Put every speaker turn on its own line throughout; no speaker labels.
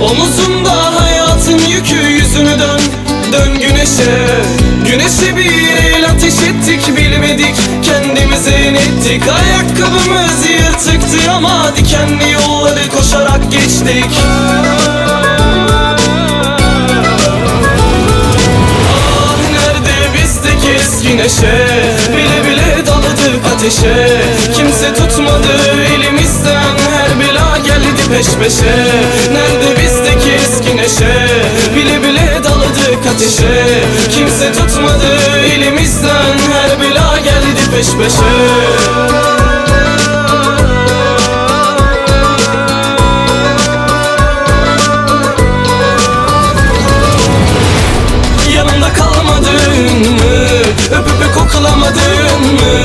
Omuzunda hayatın yükü yüzünü dön. Dön güneşe. Güneşe bir el ateş ettik bilmedik. Kendimize inettik. Ayakkabımız yırtıktı ama Dikenli yolları koşarak geçtik. Ah nerede bizdeki eski neşe Bile bile daladık ateşe. Kimse tutmadı elimizden. Her bela geldi peş peşe. Nerede peş peşe Yanımda kalmadın mı? Öpüp öpüp koklamadın mı?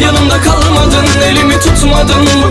Yanımda kalmadın, elimi tutmadın bu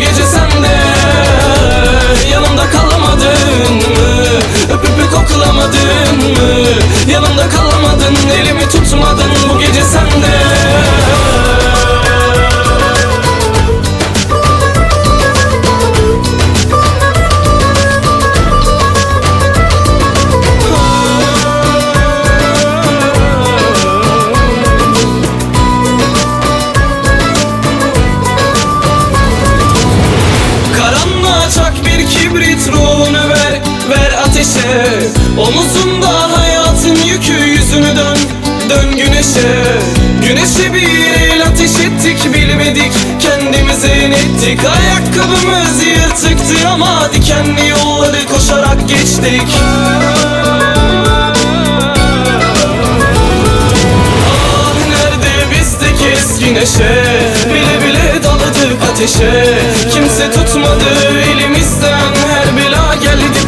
ateşe Omuzunda hayatın yükü yüzünü dön Dön güneşe. Güneşe bir el ateş ettik bilmedik Kendimize inettik. Ayakkabımız yırtıktı ama Dikenli yolları koşarak geçtik. Ah nerede bizdeki eski neşe? Bile bile daladık ateşe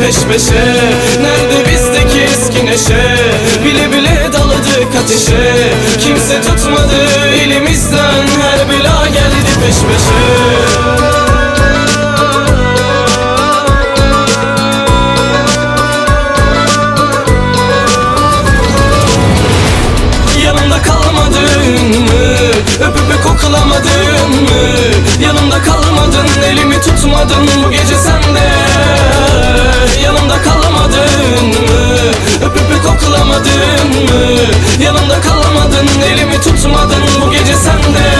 peş peşe. Nerede bizdeki eski neşe? Bile bile daladık ateşe. Kimse tutmadı elimizden Her bela geldi peş peşe. Yanımda kalmadın elimi tutmadın bu Koklamadın mı? Yanımda kalmadın, elimi tutmadın bu gece sende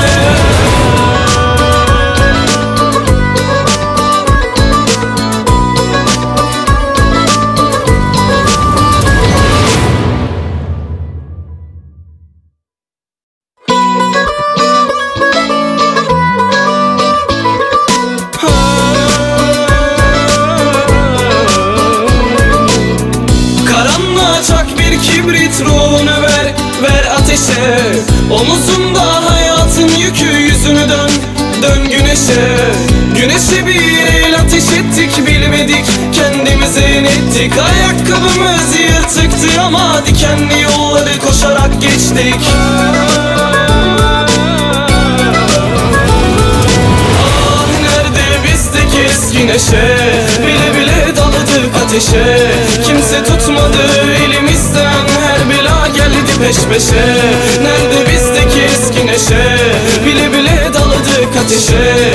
ateşe Omuzunda hayatın yükü yüzünü dön Dön güneşe. Güneşe bir el ateş ettik bilmedik Kendimize inettik Ayakkabımız yırtıktı ama Dikenli yolları koşarak geçtik. Ah nerede bizdeki eski neşe? Bile bile daladık ateşe. Kimse tutmadı peş peşe. Nerede bizdeki eski neşe? Bile bile daladık ateşe